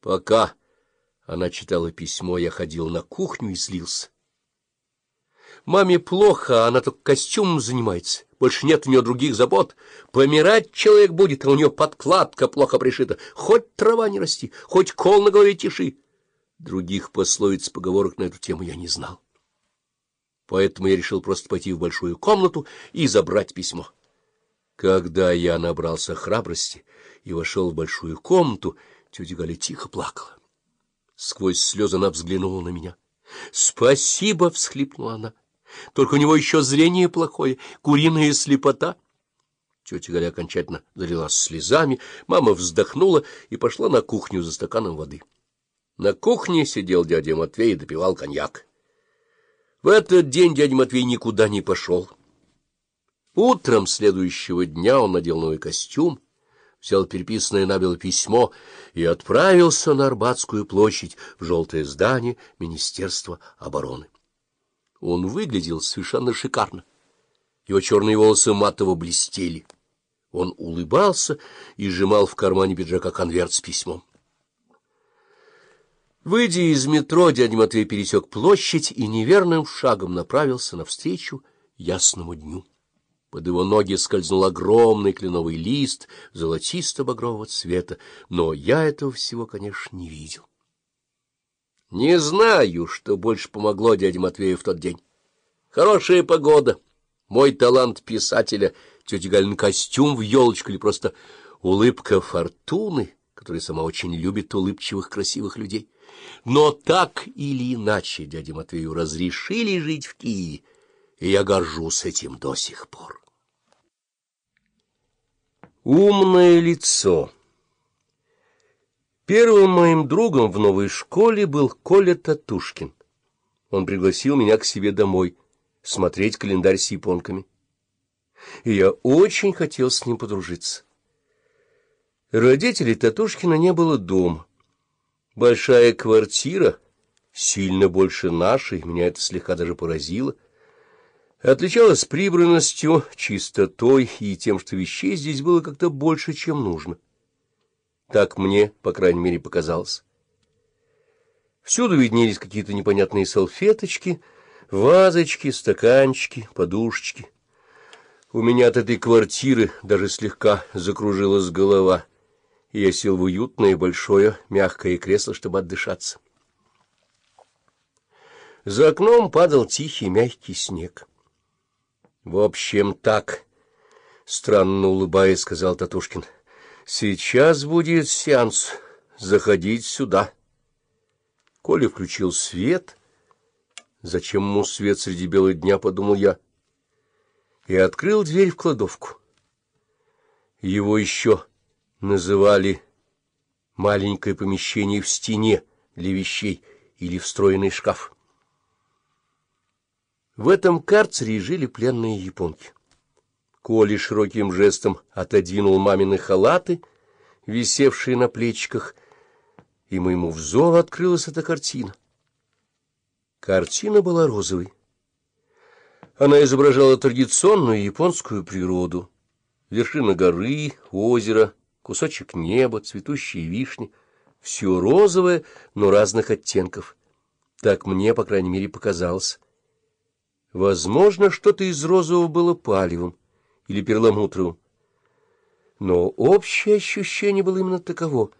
Пока она читала письмо, я ходил на кухню и злился. Маме плохо, она только костюмом занимается. Больше нет у нее других забот. Помирать человек будет, а у нее подкладка плохо пришита. Хоть трава не расти, хоть кол на голове тиши. Других пословиц, поговорок на эту тему я не знал. Поэтому я решил просто пойти в большую комнату и забрать письмо. Когда я набрался храбрости и вошел в большую комнату, тетя Галя тихо плакала. Сквозь слезы она взглянула на меня. — Спасибо! — всхлипнула она. — Только у него еще зрение плохое, куриная слепота. Тетя Галя окончательно залилась слезами, мама вздохнула и пошла на кухню за стаканом воды. На кухне сидел дядя Матвей и допивал коньяк. В этот день дядя Матвей никуда не пошел. Утром следующего дня он надел новый костюм, взял переписанное набело письмо и отправился на Арбатскую площадь в желтое здание Министерства обороны. Он выглядел совершенно шикарно. Его черные волосы матово блестели. Он улыбался и сжимал в кармане пиджака конверт с письмом. Выйдя из метро, дядя Матвей пересек площадь и неверным шагом направился навстречу ясному дню. Под его ноги скользнул огромный кленовый лист золотисто-багрового цвета, но я этого всего, конечно, не видел. Не знаю, что больше помогло дяде Матвею в тот день. Хорошая погода, мой талант писателя, тетя Галин костюм в елочку или просто улыбка фортуны, которая сама очень любит улыбчивых красивых людей. Но так или иначе дяде Матвею разрешили жить в Киеве, и я горжусь этим до сих пор. Умное лицо Первым моим другом в новой школе был Коля Татушкин. Он пригласил меня к себе домой смотреть календарь с японками. И я очень хотел с ним подружиться. Родителей Татушкина не было дома. Большая квартира, сильно больше нашей, меня это слегка даже поразило, отличалась прибранностью, чистотой и тем, что вещей здесь было как-то больше, чем нужно. Так мне, по крайней мере, показалось. Всюду виднелись какие-то непонятные салфеточки, вазочки, стаканчики, подушечки. У меня от этой квартиры даже слегка закружилась голова — и я сел в уютное большое мягкое кресло, чтобы отдышаться. За окном падал тихий мягкий снег. — В общем, так, — странно улыбаясь, сказал Татушкин, — сейчас будет сеанс. Заходить сюда. Коля включил свет. Зачем ему свет среди бела дня, подумал я. И открыл дверь в кладовку. Его еще называли маленькое помещение в стене для вещей или встроенный шкаф. В этом карцере жили пленные японки. Коля широким жестом отодвинул мамины халаты, висевшие на плечиках, и моему взору открылась эта картина. Картина была розовой. Она изображала традиционную японскую природу. Вершина горы, озеро, кусочек неба, цветущие вишни, все розовое, но разных оттенков. Так мне, по крайней мере, показалось. Возможно, что-то из розового было палевым или перламутровым. Но общее ощущение было именно таково.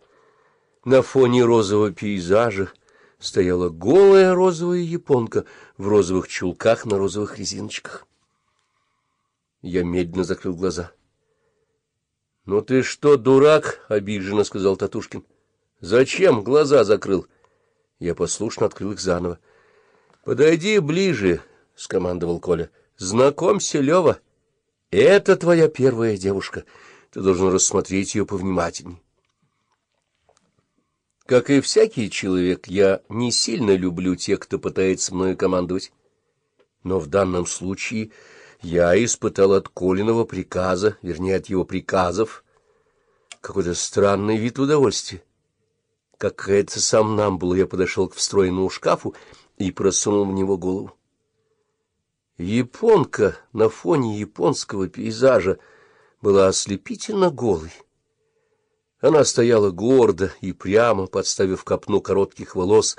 На фоне розового пейзажа стояла голая розовая японка в розовых чулках на розовых резиночках. Я медленно закрыл глаза. — Ну ты что, дурак? — обиженно сказал Татушкин. — Зачем глаза закрыл? Я послушно открыл их заново. — Подойди ближе, — скомандовал Коля. — Знакомься, Лева. Это твоя первая девушка. Ты должен рассмотреть ее повнимательней. Как и всякий человек, я не сильно люблю тех, кто пытается мною командовать. Но в данном случае я испытал от Колиного приказа, вернее, от его приказов, какой-то странный вид удовольствия. Как какая-то сам нам было, я подошел к встроенному шкафу и просунул в него голову. Японка на фоне японского пейзажа была ослепительно голой. Она стояла гордо и прямо, подставив копну коротких волос,